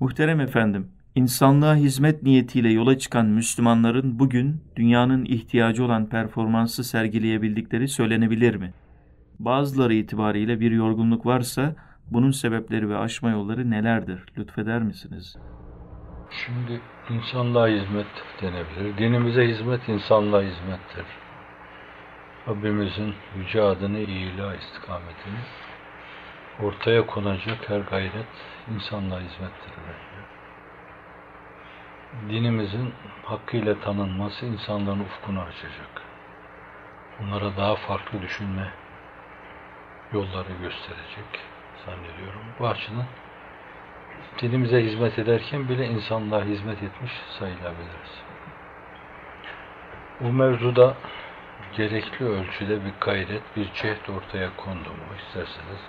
Muhterem efendim, insanlığa hizmet niyetiyle yola çıkan Müslümanların bugün dünyanın ihtiyacı olan performansı sergileyebildikleri söylenebilir mi? Bazıları itibariyle bir yorgunluk varsa bunun sebepleri ve aşma yolları nelerdir? Lütfeder misiniz? Şimdi insanlığa hizmet denebilir. Dinimize hizmet insanlığa hizmettir. Rabbimizin yüce adını ilah istikametini ortaya konacak her gayret insanlığa hizmettir bence. Dinimizin hakkıyla tanınması insanların ufkunu açacak. Onlara daha farklı düşünme yolları gösterecek zannediyorum. Bu açıdan dinimize hizmet ederken bile insanlığa hizmet etmiş sayılabiliriz. Bu mevzuda gerekli ölçüde bir gayret, bir cehd ortaya kondu mu isterseniz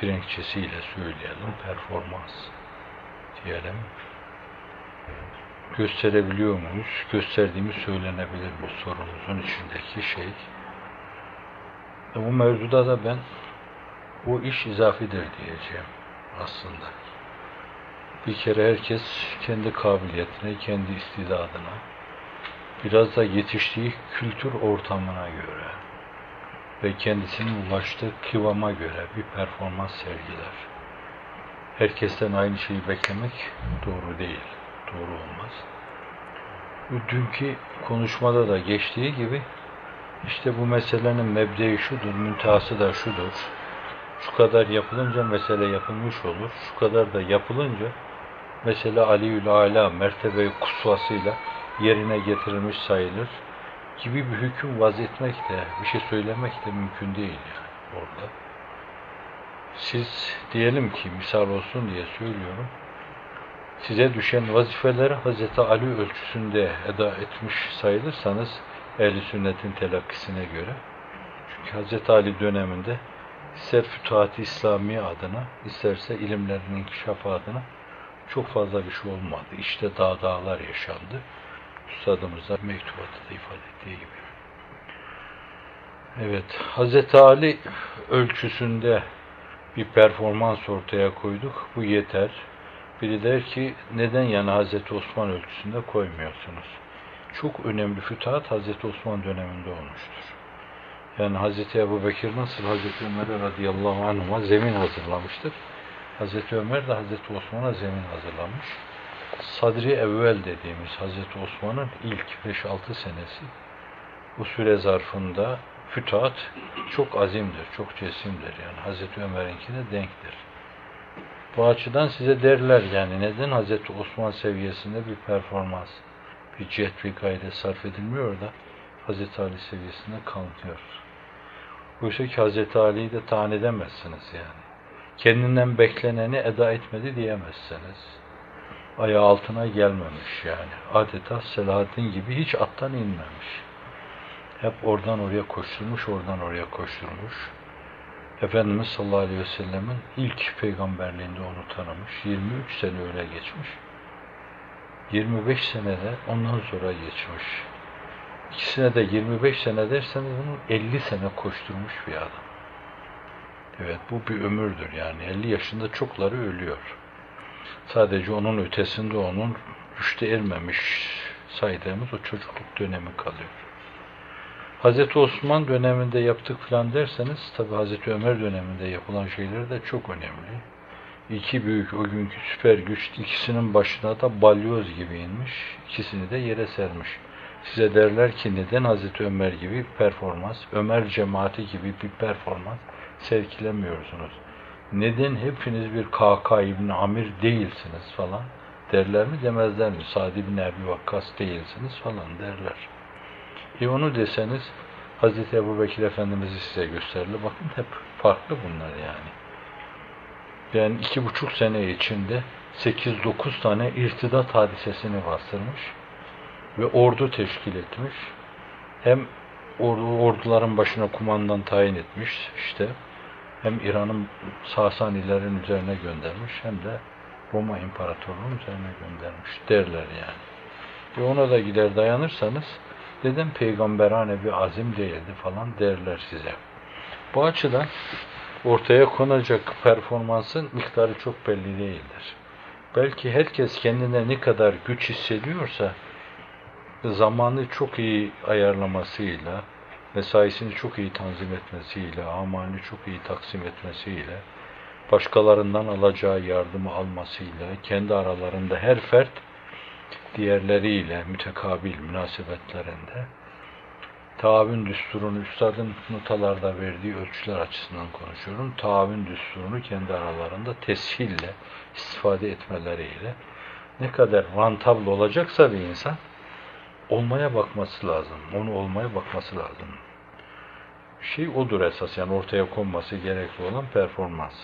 Frenkçesiyle söyleyelim, performans diyelim. Gösterebiliyor muyuz? Gösterdiğimiz söylenebilir bu sorunuzun içindeki şey. E bu mevzuda da ben bu iş izafidir diyeceğim aslında. Bir kere herkes kendi kabiliyetine, kendi istidadına, biraz da yetiştiği kültür ortamına göre ve kendisinin ulaştığı kıvama göre bir performans sergiler. Herkesten aynı şeyi beklemek doğru değil, doğru olmaz. Dünkü konuşmada da geçtiği gibi işte bu meselenin mebdeyi şudur, müntehası da şudur. Şu kadar yapılınca mesele yapılmış olur. Şu kadar da yapılınca mesele Aliül Ala mertebe kusvasıyla yerine getirilmiş sayılır gibi bir hüküm vaz etmek de, bir şey söylemek de mümkün değil yani orada. Siz diyelim ki misal olsun diye söylüyorum. Size düşen vazifeleri Hz. Ali ölçüsünde eda etmiş sayılırsanız ehl sünnetin telakkisine göre çünkü Hz. Ali döneminde ister fütuhat-ı İslami adına, isterse ilimlerin inkişafı adına çok fazla bir şey olmadı. İşte dağ dağlar yaşandı. Üstadımız da mektubatı da ifade ettiği gibi. Evet, Hz. Ali ölçüsünde bir performans ortaya koyduk. Bu yeter. Biri der ki neden yani Hz. Osman ölçüsünde koymuyorsunuz? Çok önemli fütuhat Hz. Osman döneminde olmuştur. Yani Hz. Ebu Bekir nasıl Hz. Ömer'e radıyallahu anh'a zemin hazırlamıştır. Hz. Ömer de Hz. Osman'a zemin hazırlamış. Sadri Evvel dediğimiz Hz. Osman'ın ilk 5-6 senesi bu süre zarfında fütuhat çok azimdir, çok cesimdir. Yani Hz. Ömer'inkine denktir. Bu açıdan size derler yani neden Hz. Osman seviyesinde bir performans, bir cihet, bir gayret sarf edilmiyor da Hz. Ali seviyesinde kalkıyor. Oysa ki Hz. Ali'yi de tahan edemezsiniz yani. Kendinden bekleneni eda etmedi diyemezsiniz. Ayağı altına gelmemiş yani. Adeta Selahaddin gibi hiç attan inmemiş. Hep oradan oraya koşturmuş, oradan oraya koşturmuş. Efendimiz sallallahu aleyhi ve sellemin ilk peygamberliğinde onu tanımış. 23 sene öyle geçmiş. 25 senede ondan sonra geçmiş. İkisine de 25 sene derseniz bunun 50 sene koşturmuş bir adam. Evet bu bir ömürdür yani 50 yaşında çokları ölüyor. Sadece onun ötesinde onun rüşte ermemiş saydığımız o çocukluk dönemi kalıyor. Hz. Osman döneminde yaptık falan derseniz tabi Hz. Ömer döneminde yapılan şeyler de çok önemli. İki büyük o günkü süper güç ikisinin başına da balyoz gibi inmiş, ikisini de yere sermiş. Size derler ki neden Hazreti Ömer gibi bir performans, Ömer cemaati gibi bir performans sergilemiyorsunuz? Neden hepiniz bir KK İbni Amir değilsiniz falan derler mi demezler mi? Sadi bin Ebi Vakkas değilsiniz falan derler. E onu deseniz Hazreti Ebu Bekir Efendimiz'i size gösterirler. Bakın hep farklı bunlar yani. Yani iki buçuk sene içinde 8-9 tane irtidat hadisesini bastırmış ve ordu teşkil etmiş. Hem ordu, orduların başına kumandan tayin etmiş işte. Hem İran'ın Sasanilerin üzerine göndermiş hem de Roma İmparatorluğu'nun üzerine göndermiş derler yani. Ve ona da gider dayanırsanız neden peygamberane bir azim değildi falan derler size. Bu açıdan ortaya konacak performansın miktarı çok belli değildir. belki herkes kendine ne kadar güç hissediyorsa zamanı çok iyi ayarlamasıyla, mesaisini çok iyi tanzim etmesiyle, amalini çok iyi taksim etmesiyle, başkalarından alacağı yardımı almasıyla, kendi aralarında her fert diğerleriyle mütekabil münasebetlerinde taavün düsturunu, üstadın notalarda verdiği ölçüler açısından konuşuyorum. Taavün düsturunu kendi aralarında teshille, istifade etmeleriyle ne kadar rentable olacaksa bir insan olmaya bakması lazım. Onu olmaya bakması lazım. Şey odur esas yani ortaya konması gerekli olan performans.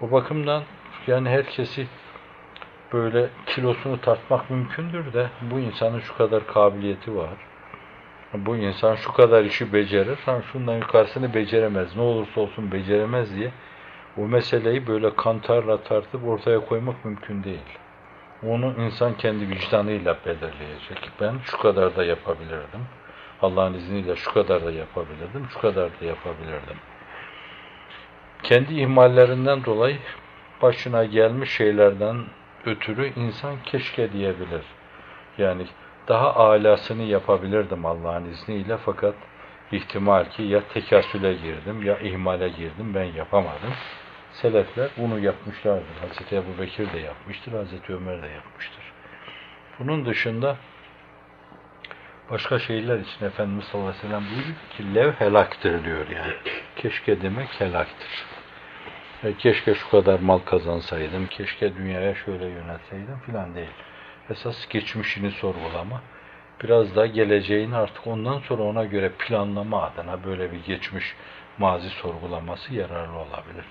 O bakımdan yani herkesi böyle kilosunu tartmak mümkündür de bu insanın şu kadar kabiliyeti var. Bu insan şu kadar işi becerir, ha şundan yukarısını beceremez. Ne olursa olsun beceremez diye o meseleyi böyle kantarla tartıp ortaya koymak mümkün değil. Onu insan kendi vicdanıyla belirleyecek. Ben şu kadar da yapabilirdim. Allah'ın izniyle şu kadar da yapabilirdim, şu kadar da yapabilirdim. Kendi ihmallerinden dolayı başına gelmiş şeylerden ötürü insan keşke diyebilir. Yani daha alasını yapabilirdim Allah'ın izniyle fakat ihtimal ki ya tekasüle girdim ya ihmale girdim ben yapamadım. Selefler bunu yapmışlardır. Hazreti Ebu Bekir de yapmıştır, Hazreti Ömer de yapmıştır. Bunun dışında başka şeyler için Efendimiz sallallahu aleyhi ve sellem buyuruyor ki lev helaktır diyor yani. Keşke demek helaktır. E, keşke şu kadar mal kazansaydım, keşke dünyaya şöyle yönetseydim filan değil. Esas geçmişini sorgulama. Biraz da geleceğini artık ondan sonra ona göre planlama adına böyle bir geçmiş mazi sorgulaması yararlı olabilir.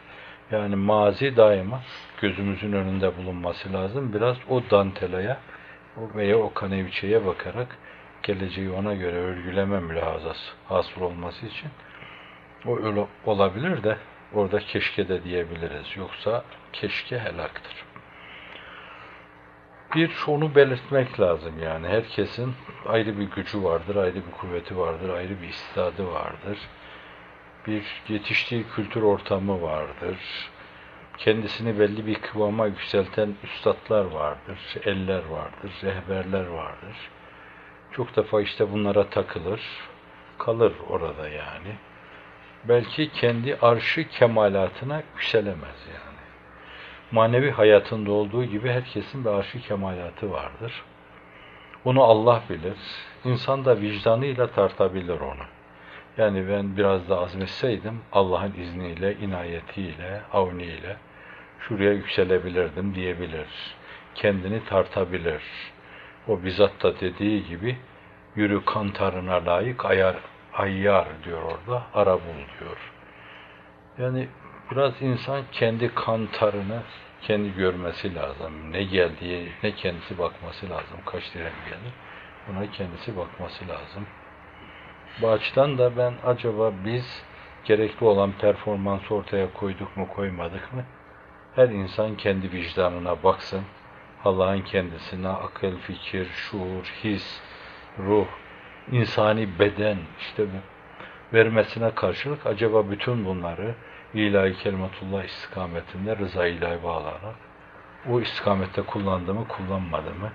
Yani mazi daima gözümüzün önünde bulunması lazım. Biraz o dantelaya veya o kaneviçeye bakarak geleceği ona göre örgüleme mülahazası hasıl olması için o olabilir de orada keşke de diyebiliriz. Yoksa keşke helaktır. Bir onu belirtmek lazım yani. Herkesin ayrı bir gücü vardır, ayrı bir kuvveti vardır, ayrı bir istidadı vardır. Bir yetiştiği kültür ortamı vardır. Kendisini belli bir kıvama yükselten üstadlar vardır, eller vardır, rehberler vardır. Çok defa işte bunlara takılır, kalır orada yani. Belki kendi arşı kemalatına yükselemez yani. Manevi hayatında olduğu gibi herkesin bir arşı kemalatı vardır. Onu Allah bilir. İnsan da vicdanıyla tartabilir onu. Yani ben biraz da azmetseydim Allah'ın izniyle, inayetiyle, avniyle şuraya yükselebilirdim diyebilir. Kendini tartabilir. O bizzat da dediği gibi yürü kantarına layık ayar, ayyar diyor orada, ara bul diyor. Yani biraz insan kendi kantarını kendi görmesi lazım. Ne geldiği, ne kendisi bakması lazım. Kaç dirhem gelir? Buna kendisi bakması lazım. Bu açıdan da ben acaba biz gerekli olan performans ortaya koyduk mu koymadık mı? Her insan kendi vicdanına baksın. Allah'ın kendisine akıl, fikir, şuur, his, ruh, insani beden işte vermesine karşılık acaba bütün bunları ilahi kelimetullah istikametinde rıza ilahi bağlanarak o istikamette kullandı mı kullanmadı mı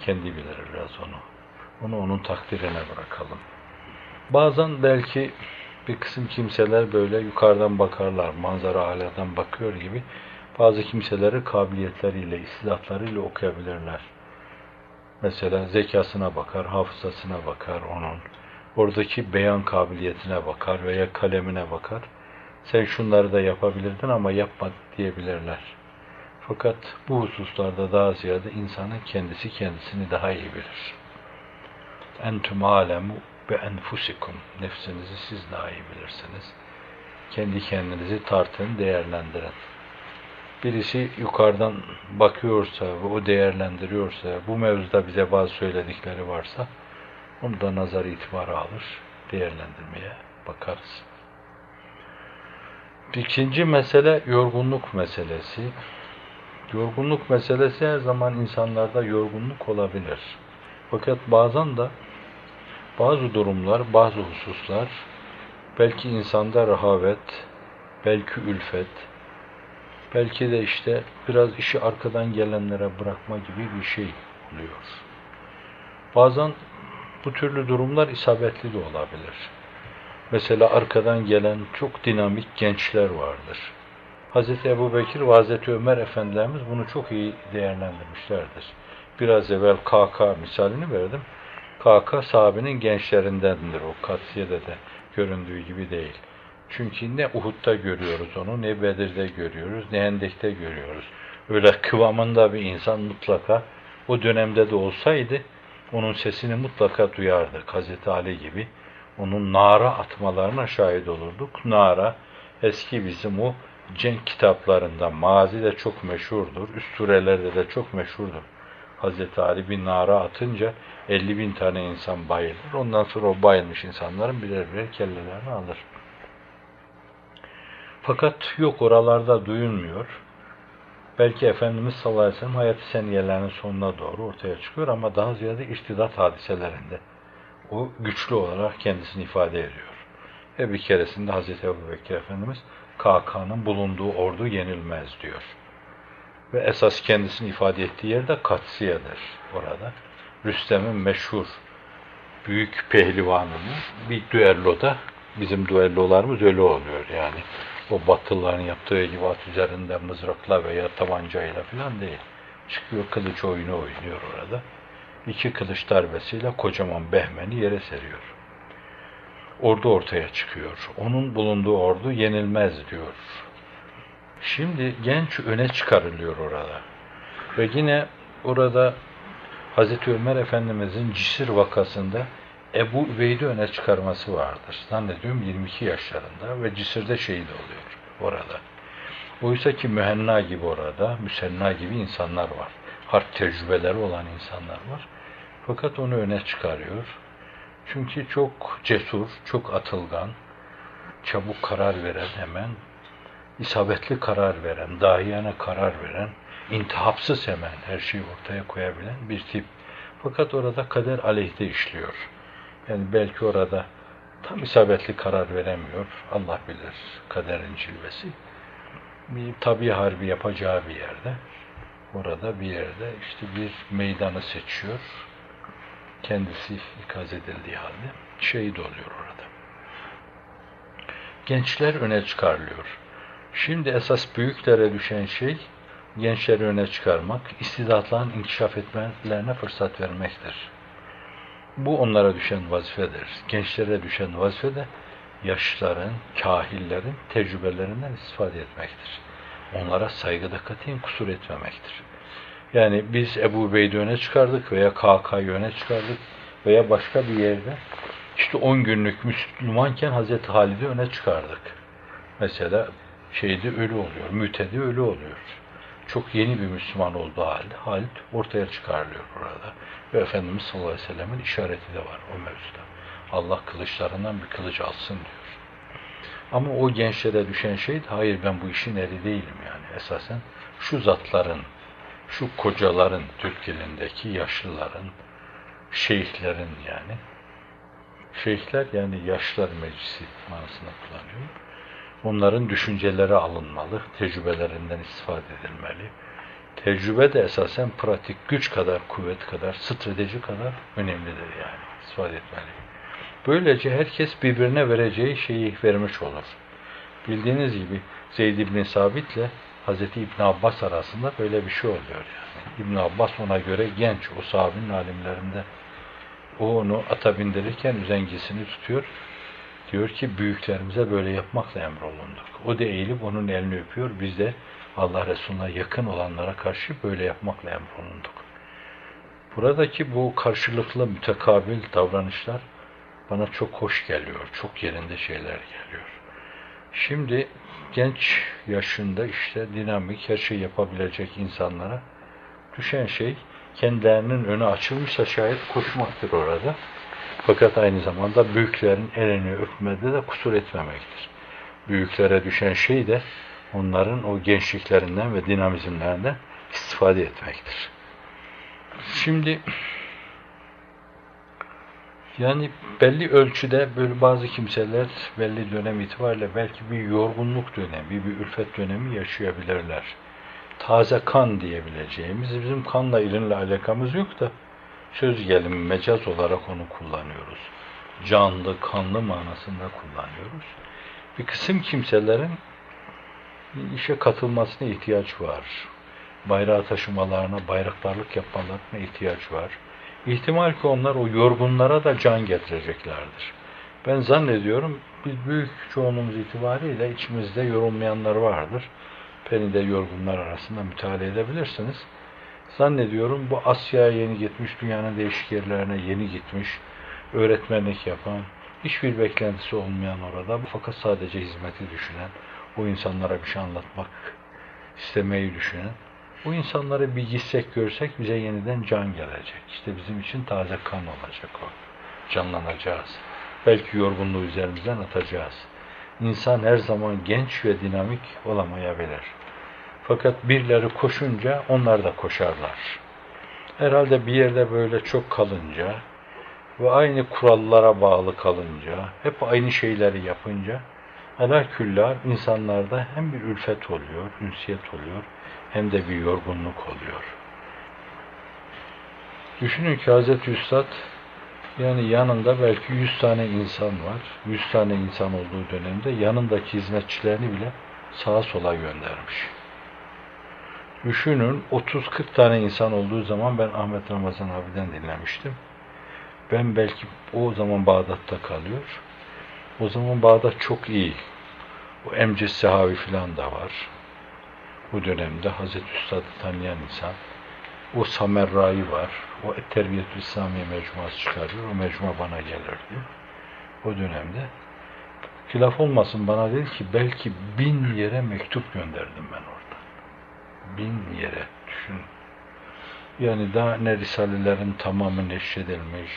kendi bilir biraz onu. Onu onun takdirine bırakalım. Bazen belki bir kısım kimseler böyle yukarıdan bakarlar, manzara aladan bakıyor gibi bazı kimseleri kabiliyetleriyle, istidatlarıyla okuyabilirler. Mesela zekasına bakar, hafızasına bakar onun. Oradaki beyan kabiliyetine bakar veya kalemine bakar. Sen şunları da yapabilirdin ama yapma diyebilirler. Fakat bu hususlarda daha ziyade insanın kendisi kendisini daha iyi bilir. Entüm alemu be enfusikum. Nefsinizi siz daha iyi bilirsiniz. Kendi kendinizi tartın, değerlendirin birisi yukarıdan bakıyorsa ve o değerlendiriyorsa, bu mevzuda bize bazı söyledikleri varsa onu da nazar itibarı alır, değerlendirmeye bakarız. İkinci mesele yorgunluk meselesi. Yorgunluk meselesi her zaman insanlarda yorgunluk olabilir. Fakat bazen de bazı durumlar, bazı hususlar belki insanda rahavet, belki ülfet, Belki de işte biraz işi arkadan gelenlere bırakma gibi bir şey oluyor. Bazen bu türlü durumlar isabetli de olabilir. Mesela arkadan gelen çok dinamik gençler vardır. Hz. Ebu Bekir ve Hz. Ömer Efendilerimiz bunu çok iyi değerlendirmişlerdir. Biraz evvel KK misalini verdim. KK sahabenin gençlerindendir. O Katsiye'de de göründüğü gibi değil. Çünkü ne Uhud'da görüyoruz onu, ne Bedir'de görüyoruz, ne Hendek'te görüyoruz. Öyle kıvamında bir insan mutlaka o dönemde de olsaydı onun sesini mutlaka duyardık. Hazreti Ali gibi onun nara atmalarına şahit olurduk. Nara eski bizim o cenk kitaplarında mazi de çok meşhurdur. Üst surelerde de çok meşhurdur. Hazreti Ali bir nara atınca 50 bin tane insan bayılır. Ondan sonra o bayılmış insanların birer birer kellelerini alır. Fakat yok oralarda duyulmuyor. Belki Efendimiz sallallahu aleyhi ve sellem hayat seniyelerinin sonuna doğru ortaya çıkıyor ama daha ziyade irtidat hadiselerinde o güçlü olarak kendisini ifade ediyor. Ve bir keresinde Hazreti Ebu Bekir Efendimiz KK'nın bulunduğu ordu yenilmez diyor. Ve esas kendisini ifade ettiği yer de Katsiye'dir orada. Rüstem'in meşhur büyük pehlivanını bir düelloda bizim düellolarımız öyle oluyor yani. O batılıların yaptığı gibi at üzerinde mızrakla veya tabancayla falan değil. Çıkıyor kılıç oyunu oynuyor orada. İki kılıç darbesiyle kocaman Behmen'i yere seriyor. Ordu ortaya çıkıyor. Onun bulunduğu ordu yenilmez diyor. Şimdi genç öne çıkarılıyor orada. Ve yine orada Hazreti Ömer Efendimizin Cisir vakasında Ebu Übeyd'i öne çıkarması vardır. Zannediyorum 22 yaşlarında ve Cisir'de şehit oluyor orada. Oysa ki mühenna gibi orada, müsenna gibi insanlar var. Harp tecrübeleri olan insanlar var. Fakat onu öne çıkarıyor. Çünkü çok cesur, çok atılgan, çabuk karar veren hemen, isabetli karar veren, dahiyane karar veren, intihapsız hemen her şeyi ortaya koyabilen bir tip. Fakat orada kader aleyhte işliyor. Yani belki orada tam isabetli karar veremiyor. Allah bilir kaderin cilvesi. Bir tabi harbi yapacağı bir yerde, orada bir yerde işte bir meydanı seçiyor. Kendisi ikaz edildiği halde şehit oluyor orada. Gençler öne çıkarılıyor. Şimdi esas büyüklere düşen şey gençleri öne çıkarmak, istidatların inkişaf etmelerine fırsat vermektir. Bu onlara düşen vazifedir. Gençlere düşen vazife de yaşlıların, kahillerin tecrübelerinden istifade etmektir. Onlara saygıda katiyen kusur etmemektir. Yani biz Ebu Bey'i öne çıkardık veya KK'yı öne çıkardık veya başka bir yerde işte 10 günlük Müslümanken Hazreti Halid'i öne çıkardık. Mesela şeyde ölü oluyor, mütedi ölü oluyor. Çok yeni bir Müslüman olduğu halde Halit ortaya çıkarılıyor burada. Ve Efendimiz sallallahu aleyhi ve sellemin işareti de var o mevzuda. Allah kılıçlarından bir kılıç alsın diyor. Ama o gençlere düşen şey hayır ben bu işin eri değilim yani. Esasen şu zatların, şu kocaların, Türk ilindeki yaşlıların, şeyhlerin yani. Şeyhler yani yaşlar meclisi manasında kullanıyor. Onların düşünceleri alınmalı, tecrübelerinden istifade edilmeli. Tecrübe de esasen pratik güç kadar, kuvvet kadar, strateji kadar önemlidir yani. İstifade etmeli. Böylece herkes birbirine vereceği şeyi vermiş olur. Bildiğiniz gibi Zeyd ibn Sabit ile Hz. İbn Abbas arasında böyle bir şey oluyor yani. İbn Abbas ona göre genç, o sahabenin alimlerinde. O onu ata bindirirken üzengisini tutuyor. Diyor ki büyüklerimize böyle yapmakla emrolunduk. O da eğilip onun elini öpüyor. Biz de Allah Resulü'ne yakın olanlara karşı böyle yapmakla emrolunduk. Buradaki bu karşılıklı mütekabil davranışlar bana çok hoş geliyor. Çok yerinde şeyler geliyor. Şimdi genç yaşında işte dinamik her şey yapabilecek insanlara düşen şey kendilerinin önü açılmışsa şayet koşmaktır orada. Fakat aynı zamanda büyüklerin elini öpmede de kusur etmemektir. Büyüklere düşen şey de onların o gençliklerinden ve dinamizmlerinden istifade etmektir. Şimdi Yani belli ölçüde böyle bazı kimseler belli dönem itibariyle belki bir yorgunluk dönemi, bir ülfet dönemi yaşayabilirler. Taze kan diyebileceğimiz, bizim kanla irinle alakamız yok da söz gelimi mecaz olarak onu kullanıyoruz. Canlı, kanlı manasında kullanıyoruz. Bir kısım kimselerin işe katılmasına ihtiyaç var. Bayrağı taşımalarına, bayraktarlık yapmalarına ihtiyaç var. İhtimal ki onlar o yorgunlara da can getireceklerdir. Ben zannediyorum biz büyük çoğunluğumuz itibariyle içimizde yorulmayanlar vardır. Beni de yorgunlar arasında müteala edebilirsiniz. Zannediyorum bu Asya'ya yeni gitmiş, dünyanın değişik yerlerine yeni gitmiş, öğretmenlik yapan, hiçbir beklentisi olmayan orada fakat sadece hizmeti düşünen, o insanlara bir şey anlatmak istemeyi düşünen, bu insanları bir gitsek görsek bize yeniden can gelecek. İşte bizim için taze kan olacak o. Canlanacağız. Belki yorgunluğu üzerimizden atacağız. İnsan her zaman genç ve dinamik olamayabilir. Fakat birileri koşunca onlar da koşarlar. Herhalde bir yerde böyle çok kalınca ve aynı kurallara bağlı kalınca, hep aynı şeyleri yapınca Ala küllar insanlarda hem bir ülfet oluyor, ünsiyet oluyor, hem de bir yorgunluk oluyor. Düşünün ki Hz. Üstad yani yanında belki 100 tane insan var. 100 tane insan olduğu dönemde yanındaki hizmetçilerini bile sağa sola göndermiş. Düşünün 30-40 tane insan olduğu zaman ben Ahmet Ramazan abiden dinlemiştim. Ben belki o zaman Bağdat'ta kalıyor. O zaman Bağdat çok iyi. O Emce Sehavi filan da var. Bu dönemde Hazreti Üstad'ı tanıyan insan. O Samerra'yı var. O Terbiyet-ü İslamiye mecmuası çıkarıyor. O mecmua bana gelirdi. O dönemde. Hilaf olmasın bana dedi ki belki bin yere mektup gönderdim ben. Bin yere. Düşün. Yani daha ne risalelerin tamamı neşredilmiş,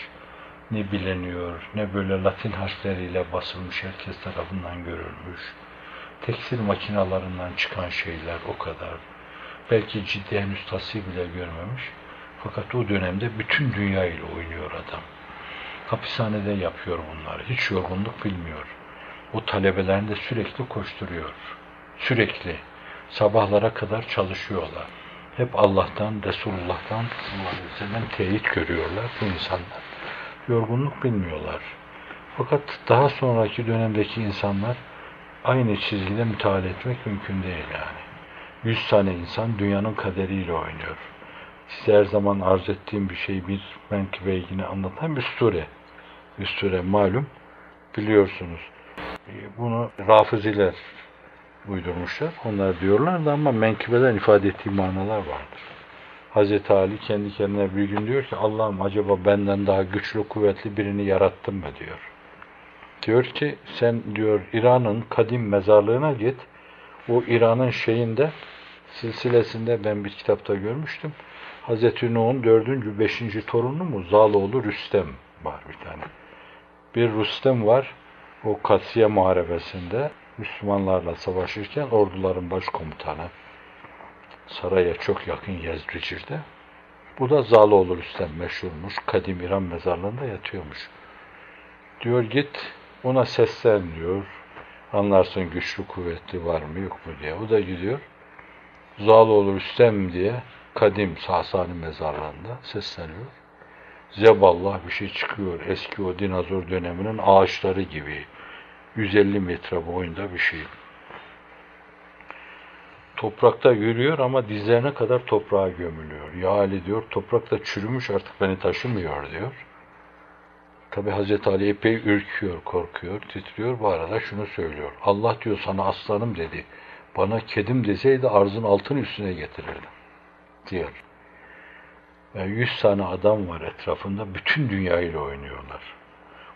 ne bileniyor, ne böyle Latin harfleriyle basılmış herkes tarafından görülmüş tekstil makinalarından çıkan şeyler o kadar. Belki ciddi henüz bile görmemiş. Fakat o dönemde bütün dünya ile oynuyor adam. Hapishanede yapıyor bunları. Hiç yorgunluk bilmiyor. O talebelerini de sürekli koşturuyor. Sürekli. Sabahlara kadar çalışıyorlar. Hep Allah'tan, Resulullah'tan, Allah'tan teyit görüyorlar bu insanlar. Yorgunluk bilmiyorlar. Fakat daha sonraki dönemdeki insanlar aynı çizgide müteala etmek mümkün değil yani. Yüz tane insan dünyanın kaderiyle oynuyor. Size her zaman arz ettiğim bir şey bir menkıbe yine anlatan bir sure. Bir sure malum biliyorsunuz. Bunu rafıziler uydurmuşlar. Onlar diyorlar da ama menkıbeden ifade ettiği manalar vardır. Hazreti Ali kendi kendine bir gün diyor ki Allah'ım acaba benden daha güçlü kuvvetli birini yarattın mı diyor. Diyor ki sen diyor İran'ın kadim mezarlığına git. O İran'ın şeyinde silsilesinde ben bir kitapta görmüştüm. Hazreti Nuh'un dördüncü, beşinci torunu mu? Zaloğlu Rüstem var bir tane. Bir Rüstem var. O Katsiye Muharebesi'nde Müslümanlarla savaşırken orduların başkomutanı saraya çok yakın Yezricir'de. Bu da Zaloğlu Rüstem meşhurmuş. Kadim İran mezarlığında yatıyormuş. Diyor git ona seslen diyor. Anlarsın güçlü kuvvetli var mı yok mu diye. O da gidiyor. Zaloğlu Rüstem diye kadim Sasani mezarlığında sesleniyor. Zeballah bir şey çıkıyor. Eski o dinozor döneminin ağaçları gibi. 150 metre boyunda bir şey. Toprakta yürüyor ama dizlerine kadar toprağa gömülüyor. Ya Ali diyor toprakta çürümüş artık beni taşımıyor diyor. Tabi Hazreti Ali epey ürküyor, korkuyor, titriyor. Bu arada şunu söylüyor. Allah diyor sana aslanım dedi. Bana kedim deseydi arzın altın üstüne getirirdim. Diyor. Ve yüz tane adam var etrafında. Bütün dünyayla oynuyorlar.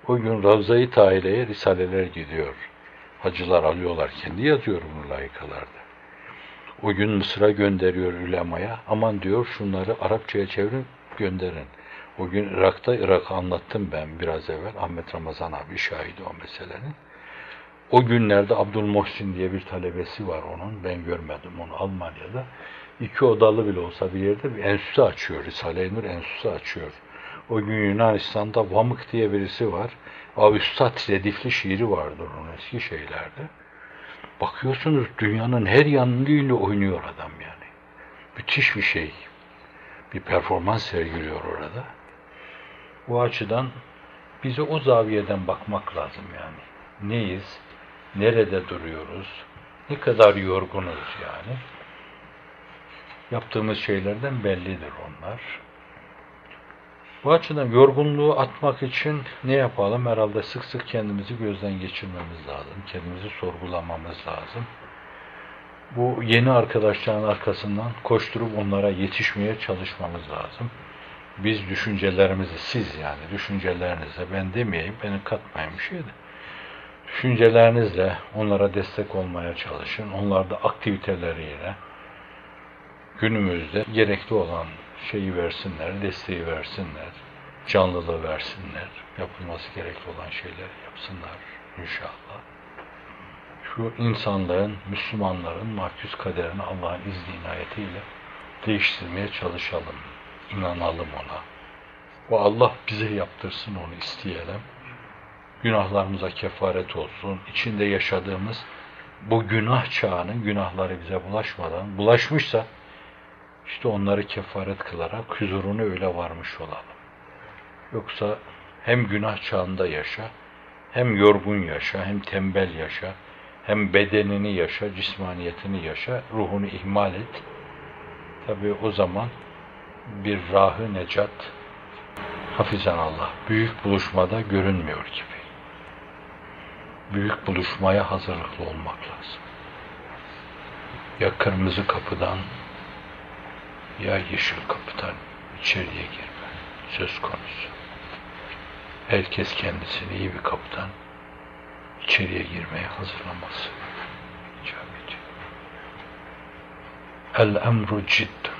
O gün Ravza-i Tahire'ye risaleler gidiyor. Hacılar alıyorlar. Kendi yazıyor bunu layıkalarda. O gün Mısır'a gönderiyor ülemaya. Aman diyor şunları Arapçaya çevirin gönderin. O gün Irak'ta Irak'ı anlattım ben biraz evvel. Ahmet Ramazan abi şahidi o meselenin. O günlerde Abdülmuhsin diye bir talebesi var onun. Ben görmedim onu Almanya'da. İki odalı bile olsa bir yerde bir enstitü açıyor. Risale-i Nur enstitüsü açıyor. O gün Yunanistan'da Vamık diye birisi var. O Üstad Redifli şiiri vardır onun eski şeylerde. Bakıyorsunuz dünyanın her yanıyla oynuyor adam yani. Müthiş bir şey. Bir performans sergiliyor orada. Bu açıdan bize o zaviyeden bakmak lazım yani. Neyiz? Nerede duruyoruz? Ne kadar yorgunuz yani? Yaptığımız şeylerden bellidir onlar. Bu açıdan yorgunluğu atmak için ne yapalım? Herhalde sık sık kendimizi gözden geçirmemiz lazım. Kendimizi sorgulamamız lazım. Bu yeni arkadaşların arkasından koşturup onlara yetişmeye çalışmamız lazım. Biz düşüncelerimizi, siz yani düşüncelerinize, ben demeyeyim, beni katmayın bir şey de. Düşüncelerinizle onlara destek olmaya çalışın. Onlar da aktiviteleriyle günümüzde gerekli olan şeyi versinler, desteği versinler, canlılığı versinler, yapılması gerekli olan şeyleri yapsınlar inşallah. Şu insanlığın, Müslümanların mahkus kaderini Allah'ın izni inayetiyle değiştirmeye çalışalım, inanalım ona. O Allah bize yaptırsın onu isteyelim. Günahlarımıza kefaret olsun. İçinde yaşadığımız bu günah çağının günahları bize bulaşmadan, bulaşmışsa işte onları kefaret kılarak huzuruna öyle varmış olalım. Yoksa hem günah çağında yaşa, hem yorgun yaşa, hem tembel yaşa, hem bedenini yaşa, cismaniyetini yaşa, ruhunu ihmal et. Tabi o zaman bir rahı necat, hafizan Allah, büyük buluşmada görünmüyor gibi. Büyük buluşmaya hazırlıklı olmak lazım. Ya kırmızı kapıdan ya yeşil kapıdan içeriye girme söz konusu. Herkes kendisini iyi bir kapıdan içeriye girmeye hazırlaması icap ediyor. El emru ciddun.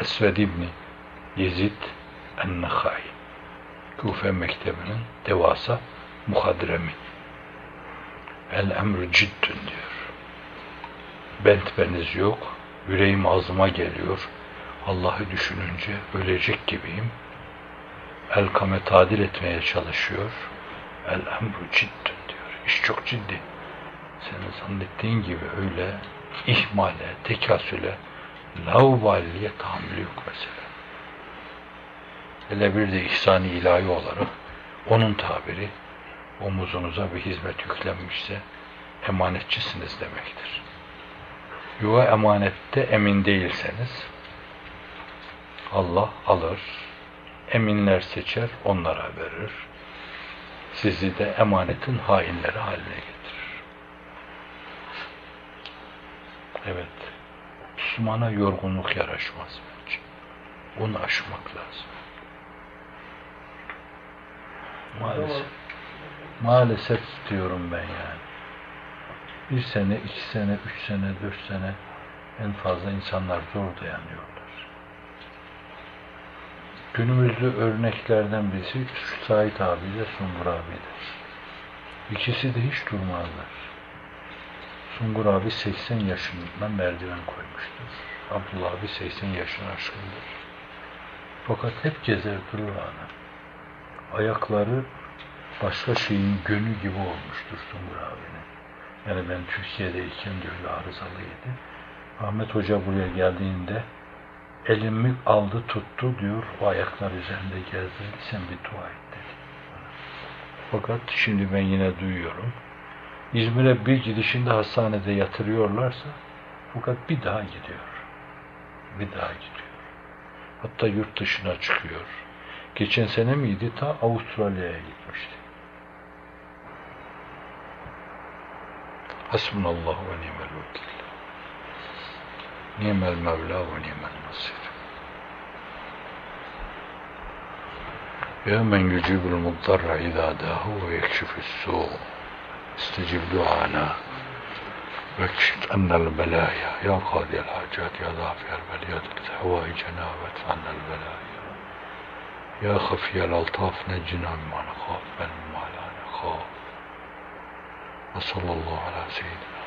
Esved İbni Yezid en-Nehai Kufe Mektebi'nin devasa muhadremi. El emru ciddun diyor bent beniz yok, yüreğim ağzıma geliyor, Allah'ı düşününce ölecek gibiyim. Elkame tadil etmeye çalışıyor. El emru ciddün diyor. İş çok ciddi. Senin zannettiğin gibi öyle ihmale, tekasüle, laubaliye tahammülü yok mesela. Hele bir de ihsan ilahi olarak onun tabiri omuzunuza bir hizmet yüklenmişse emanetçisiniz demektir yuva emanette emin değilseniz Allah alır, eminler seçer, onlara verir. Sizi de emanetin hainleri haline getirir. Evet, Müslümana yorgunluk yaraşmaz bence. Onu aşmak lazım. Maalesef. Maalesef diyorum ben yani bir sene, iki sene, üç sene, dört sene en fazla insanlar zor dayanıyorlar. Günümüzde örneklerden birisi Said abi ile Sungur abidir. İkisi de hiç durmazlar. Sungur abi 80 yaşında merdiven koymuştur. Abdullah abi 80 yaşın aşkındır. Fakat hep gezer durur adam. Ayakları başka şeyin gönü gibi olmuştur Sungur abinin. Yani ben Türkiye'deyken de öyle arızalıydı. Ahmet Hoca buraya geldiğinde elimi aldı tuttu diyor o ayaklar üzerinde gezdirdi sen bir dua et dedi. Fakat şimdi ben yine duyuyorum. İzmir'e bir gidişinde hastanede yatırıyorlarsa fakat bir daha gidiyor. Bir daha gidiyor. Hatta yurt dışına çıkıyor. Geçen sene miydi? Ta Avustralya'ya gitmişti. حسبنا الله ونعم الوكيل. نعم المولى ونعم النصير. يا من يجيب المضطر إذا داه ويكشف السوء. استجب دعانا. واكشف عنا البلايا. يا قاضي الحاجات يا دافع البليات حوائجنا وادفع عنا البلايا. يا خفي الألطاف نجنا مما نخاف بل مما لا نخاف. وصلى الله على سيدنا